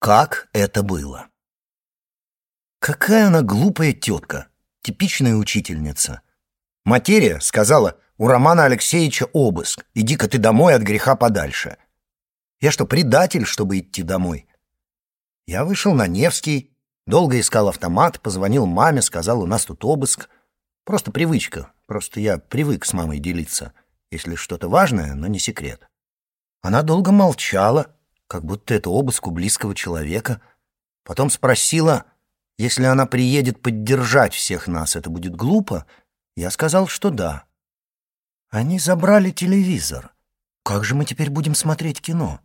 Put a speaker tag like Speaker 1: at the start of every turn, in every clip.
Speaker 1: Как это было? Какая она глупая тетка, типичная учительница. Материя сказала, у Романа Алексеевича обыск, иди-ка ты домой от греха подальше. Я что, предатель, чтобы идти домой? Я вышел на Невский, долго искал автомат, позвонил маме, сказал, у нас тут обыск. Просто привычка, просто я привык с мамой делиться, если что-то важное, но не секрет. Она долго молчала, как будто это обыск у близкого человека. Потом спросила, если она приедет поддержать всех нас, это будет глупо? Я сказал, что да. Они забрали телевизор. Как же мы теперь будем смотреть кино?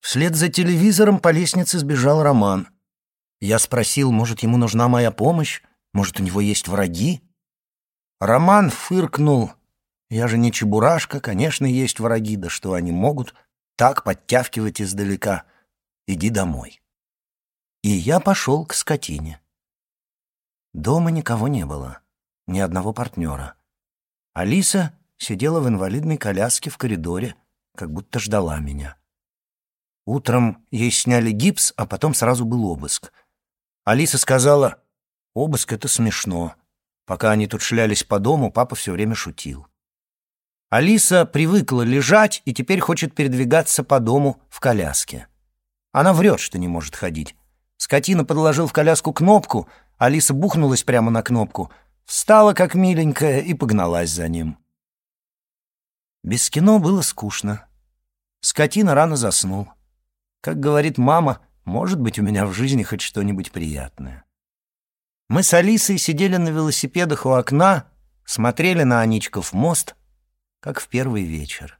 Speaker 1: Вслед за телевизором по лестнице сбежал Роман. Я спросил, может, ему нужна моя помощь? Может, у него есть враги? Роман фыркнул. Я же не чебурашка, конечно, есть враги, да что они могут так подтягивать издалека. Иди домой. И я пошел к скотине. Дома никого не было, ни одного партнера. Алиса сидела в инвалидной коляске в коридоре, как будто ждала меня. Утром ей сняли гипс, а потом сразу был обыск. Алиса сказала, обыск — это смешно. Пока они тут шлялись по дому, папа все время шутил. Алиса привыкла лежать и теперь хочет передвигаться по дому в коляске. Она врет, что не может ходить. Скотина подложил в коляску кнопку, Алиса бухнулась прямо на кнопку, встала как миленькая и погналась за ним. Без кино было скучно. Скотина рано заснул. Как говорит мама, может быть, у меня в жизни хоть что-нибудь приятное. Мы с Алисой сидели на велосипедах у окна, смотрели на Аничков мост — как в первый вечер.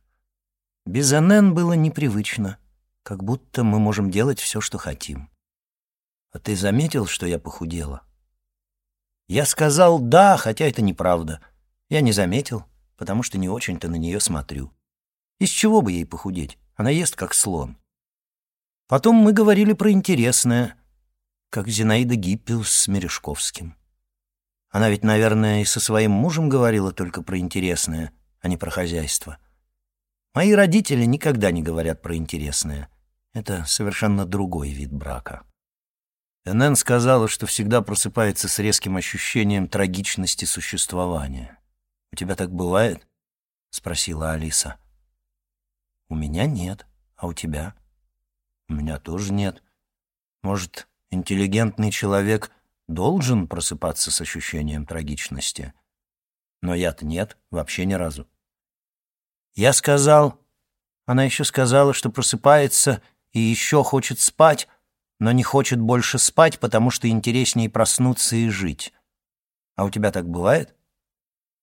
Speaker 1: Без НН было непривычно, как будто мы можем делать все, что хотим. А ты заметил, что я похудела? Я сказал «да», хотя это неправда. Я не заметил, потому что не очень-то на нее смотрю. Из чего бы ей похудеть? Она ест как слон. Потом мы говорили про интересное, как Зинаида Гиппиус с Мережковским. Она ведь, наверное, и со своим мужем говорила только про интересное — а не про хозяйство. Мои родители никогда не говорят про интересное. Это совершенно другой вид брака. Энн сказала, что всегда просыпается с резким ощущением трагичности существования. «У тебя так бывает?» — спросила Алиса. «У меня нет. А у тебя?» «У меня тоже нет. Может, интеллигентный человек должен просыпаться с ощущением трагичности?» Но я-то нет, вообще ни разу. Я сказал... Она еще сказала, что просыпается и еще хочет спать, но не хочет больше спать, потому что интереснее проснуться и жить. А у тебя так бывает?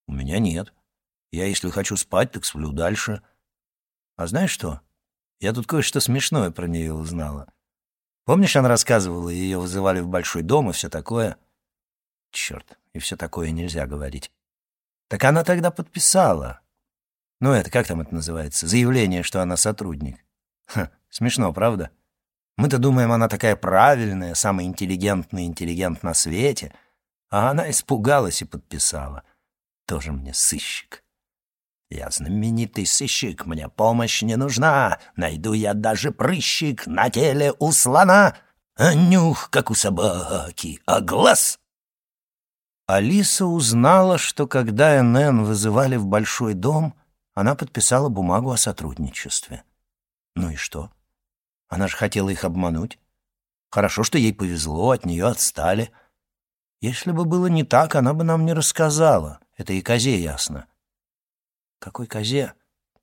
Speaker 1: У меня нет. Я, если хочу спать, так сплю дальше. А знаешь что? Я тут кое-что смешное про нее узнала. Помнишь, она рассказывала, ее вызывали в большой дом и все такое? Черт, и все такое нельзя говорить. Так она тогда подписала. Ну, это как там это называется? Заявление, что она сотрудник. Ха, смешно, правда? Мы-то думаем, она такая правильная, самый интеллигентный интеллигент на свете, а она испугалась и подписала. Тоже мне сыщик. Я знаменитый сыщик, мне помощь не нужна, найду я даже прыщик на теле у слона, а нюх, как у собаки, а глаз... Алиса узнала, что когда НН вызывали в большой дом, она подписала бумагу о сотрудничестве. Ну и что? Она же хотела их обмануть. Хорошо, что ей повезло, от нее отстали. Если бы было не так, она бы нам не рассказала. Это и козе ясно. Какой козе?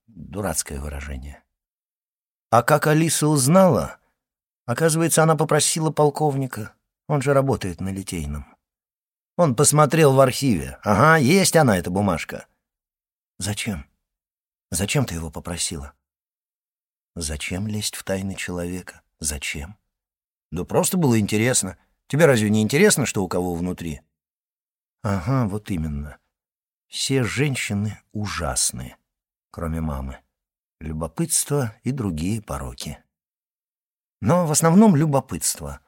Speaker 1: Дурацкое выражение. А как Алиса узнала? Оказывается, она попросила полковника. Он же работает на Литейном. Он посмотрел в архиве. Ага, есть она, эта бумажка. Зачем? Зачем ты его попросила? Зачем лезть в тайны человека? Зачем? Да просто было интересно. Тебе разве не интересно, что у кого внутри? Ага, вот именно. Все женщины ужасные, кроме мамы. Любопытство и другие пороки. Но в основном любопытство.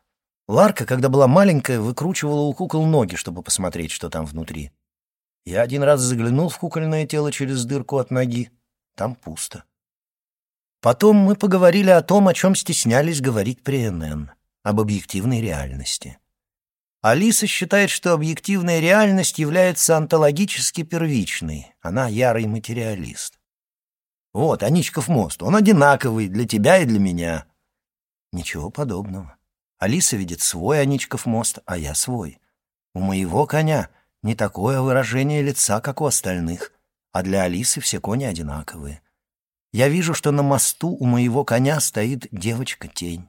Speaker 1: Ларка, когда была маленькая, выкручивала у кукол ноги, чтобы посмотреть, что там внутри. Я один раз заглянул в кукольное тело через дырку от ноги. Там пусто. Потом мы поговорили о том, о чем стеснялись говорить при НН, об объективной реальности. Алиса считает, что объективная реальность является онтологически первичной. Она ярый материалист. Вот, Аничков мост, он одинаковый для тебя и для меня. Ничего подобного. Алиса видит свой Аничков мост, а я свой. У моего коня не такое выражение лица, как у остальных, а для Алисы все кони одинаковые. Я вижу, что на мосту у моего коня стоит девочка-тень.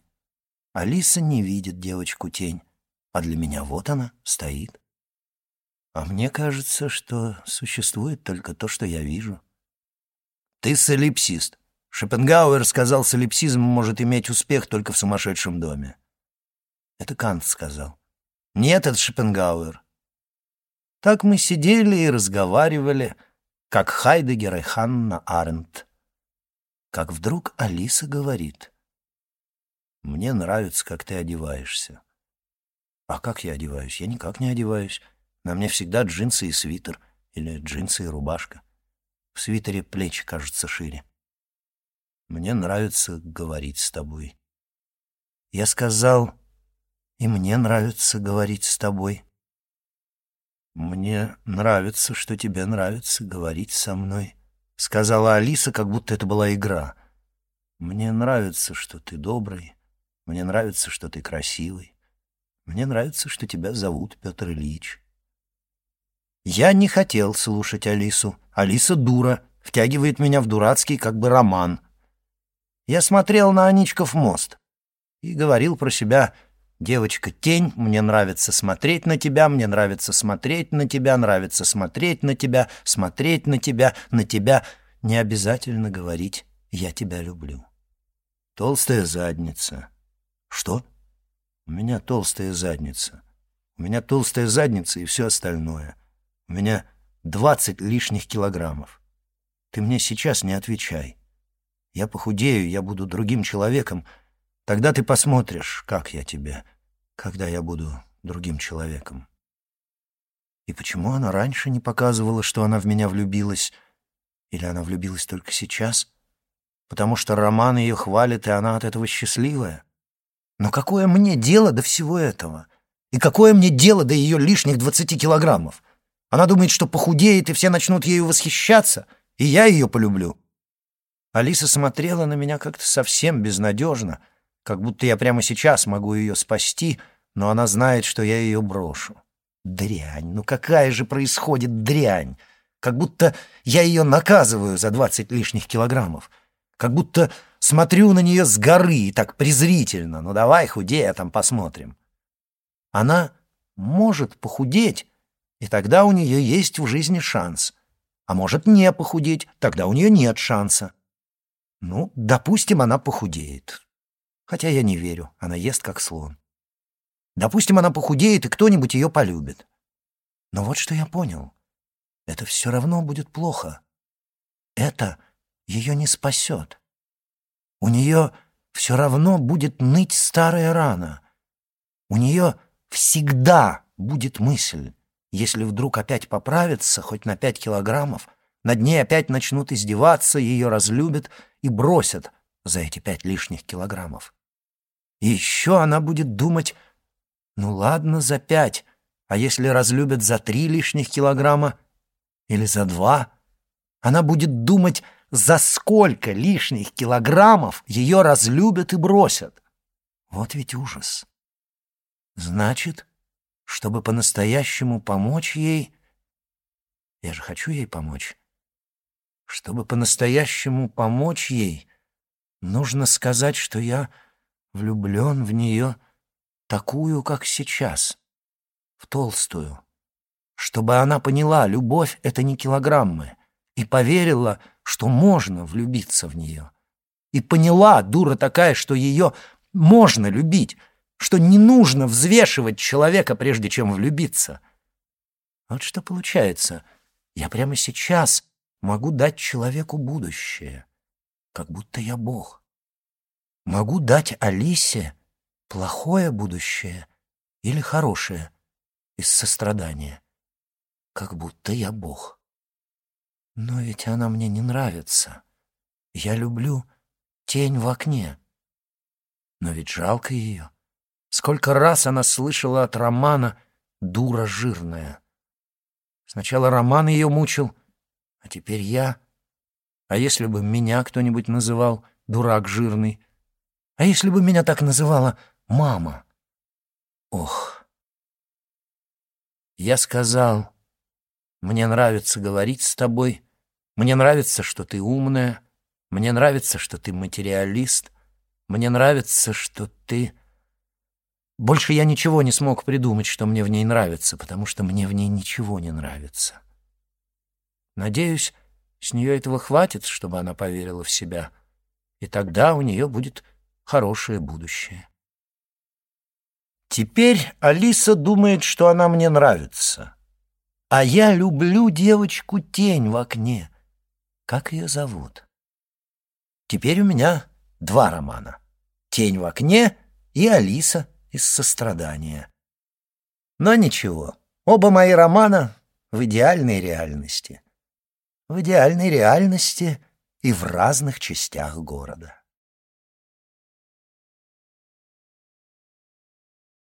Speaker 1: Алиса не видит девочку-тень, а для меня вот она стоит. А мне кажется, что существует только то, что я вижу. Ты солипсист. Шопенгауэр сказал, солипсизм может иметь успех только в сумасшедшем доме. Это Кант сказал. Нет, это Шопенгауэр. Так мы сидели и разговаривали, как Хайдегер и Ханна Арендт как вдруг Алиса говорит. «Мне нравится, как ты одеваешься». «А как я одеваюсь? Я никак не одеваюсь. На мне всегда джинсы и свитер, или джинсы и рубашка. В свитере плечи кажутся шире. Мне нравится говорить с тобой». Я сказал, «И мне нравится говорить с тобой». «Мне нравится, что тебе нравится говорить со мной» сказала Алиса, как будто это была игра. Мне нравится, что ты добрый. Мне нравится, что ты красивый. Мне нравится, что тебя зовут Петр Ильич. Я не хотел слушать Алису. Алиса дура, втягивает меня в дурацкий как бы роман. Я смотрел на Аничков мост и говорил про себя «Девочка, тень, мне нравится смотреть на тебя, мне нравится смотреть на тебя, нравится смотреть на тебя, смотреть на тебя, на тебя. Не обязательно говорить «я тебя люблю». Толстая задница. Что? У меня толстая задница. У меня толстая задница и все остальное. У меня двадцать лишних килограммов. Ты мне сейчас не отвечай. Я похудею, я буду другим человеком, Тогда ты посмотришь, как я тебе, когда я буду другим человеком. И почему она раньше не показывала, что она в меня влюбилась? Или она влюбилась только сейчас? Потому что Роман ее хвалит, и она от этого счастливая? Но какое мне дело до всего этого? И какое мне дело до ее лишних двадцати килограммов? Она думает, что похудеет, и все начнут ею восхищаться, и я ее полюблю. Алиса смотрела на меня как-то совсем безнадежно — как будто я прямо сейчас могу ее спасти, но она знает, что я ее брошу. Дрянь, ну какая же происходит дрянь? Как будто я ее наказываю за двадцать лишних килограммов. Как будто смотрю на нее с горы и так презрительно. Ну давай худей, а там посмотрим. Она может похудеть, и тогда у нее есть в жизни шанс. А может не похудеть, тогда у нее нет шанса. Ну, допустим, она похудеет. Хотя я не верю, она ест как слон. Допустим, она похудеет, и кто-нибудь ее полюбит. Но вот что я понял. Это все равно будет плохо. Это ее не спасет. У нее все равно будет ныть старая рана. У нее всегда будет мысль, если вдруг опять поправится, хоть на пять килограммов, над ней опять начнут издеваться, ее разлюбят и бросят за эти пять лишних килограммов. И еще она будет думать, ну ладно, за пять, а если разлюбят за три лишних килограмма или за два? Она будет думать, за сколько лишних килограммов ее разлюбят и бросят. Вот ведь ужас. Значит, чтобы по-настоящему помочь ей... Я же хочу ей помочь. Чтобы по-настоящему помочь ей, нужно сказать, что я влюблен в нее такую, как сейчас, в толстую, чтобы она поняла, любовь — это не килограммы, и поверила, что можно влюбиться в нее, и поняла, дура такая, что ее можно любить, что не нужно взвешивать человека, прежде чем влюбиться. Вот что получается. Я прямо сейчас могу дать человеку будущее, как будто я Бог. Могу дать Алисе плохое будущее или хорошее из сострадания, как будто я Бог. Но ведь она мне не нравится. Я люблю Тень в окне. Но ведь жалко ее. Сколько раз она слышала от Романа «дура жирная». Сначала Роман ее мучил, а теперь я. А если бы меня кто-нибудь называл «дурак жирный»? А если бы меня так называла мама? Ох. Я сказал, мне нравится говорить с тобой, мне нравится, что ты умная, мне нравится, что ты материалист, мне нравится, что ты... Больше я ничего не смог придумать, что мне в ней нравится, потому что мне в ней ничего не нравится. Надеюсь, с нее этого хватит, чтобы она поверила в себя, и тогда у нее будет хорошее будущее. Теперь Алиса думает, что она мне нравится. А я люблю девочку-тень в окне. Как ее зовут? Теперь у меня два романа. «Тень в окне» и «Алиса» из сострадания. Но ничего, оба мои романа в идеальной реальности. В идеальной реальности и в разных частях города.